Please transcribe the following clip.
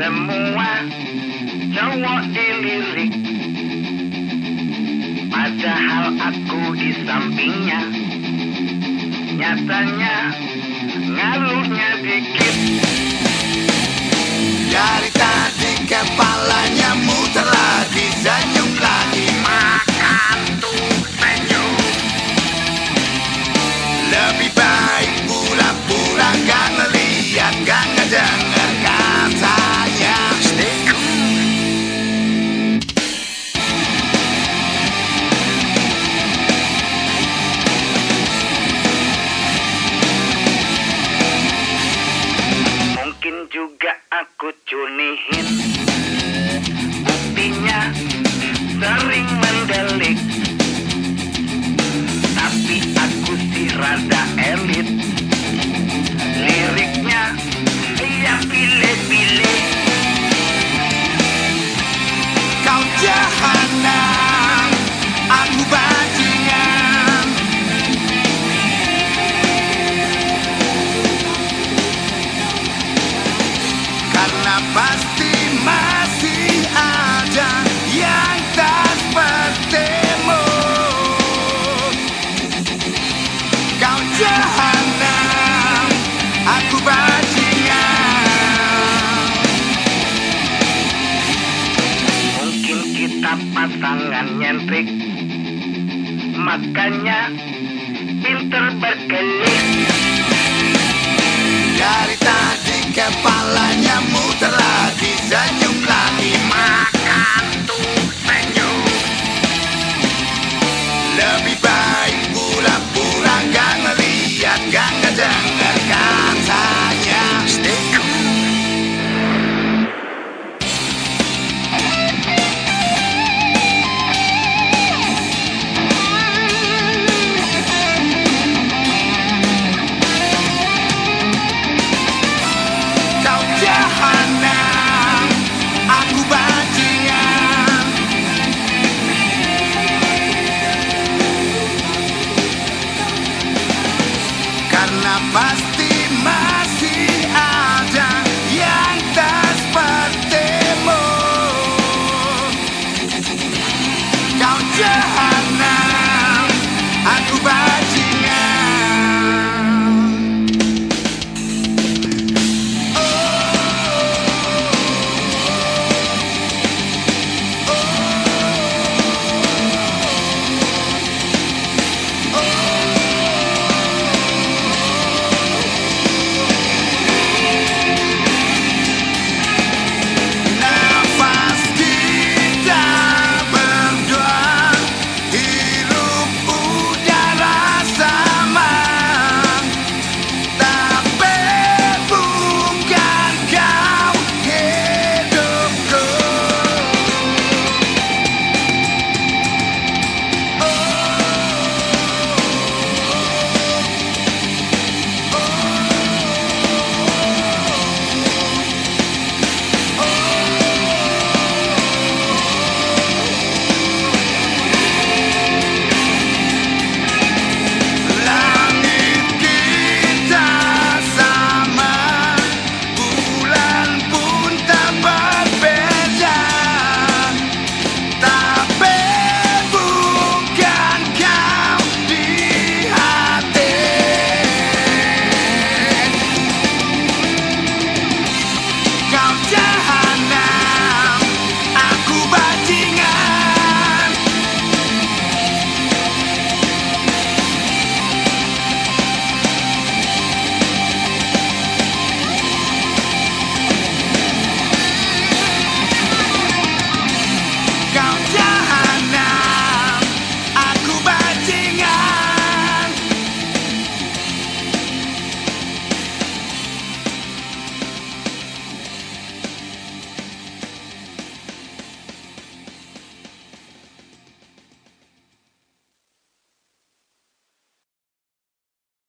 Semua cowok dilirik. Padahal aku di sampingnya. Nyatanya ngaruhnya dikit. Dari tadi kepalanya aku cunihin Buktinya sering mendelik. Tapi aku sih rada elit. Liriknya ya pilih-pilih pasti masih ada yang tak bertemu. Pasangan Makanya pinter berkelit. Dari tadi Kepalanya muter my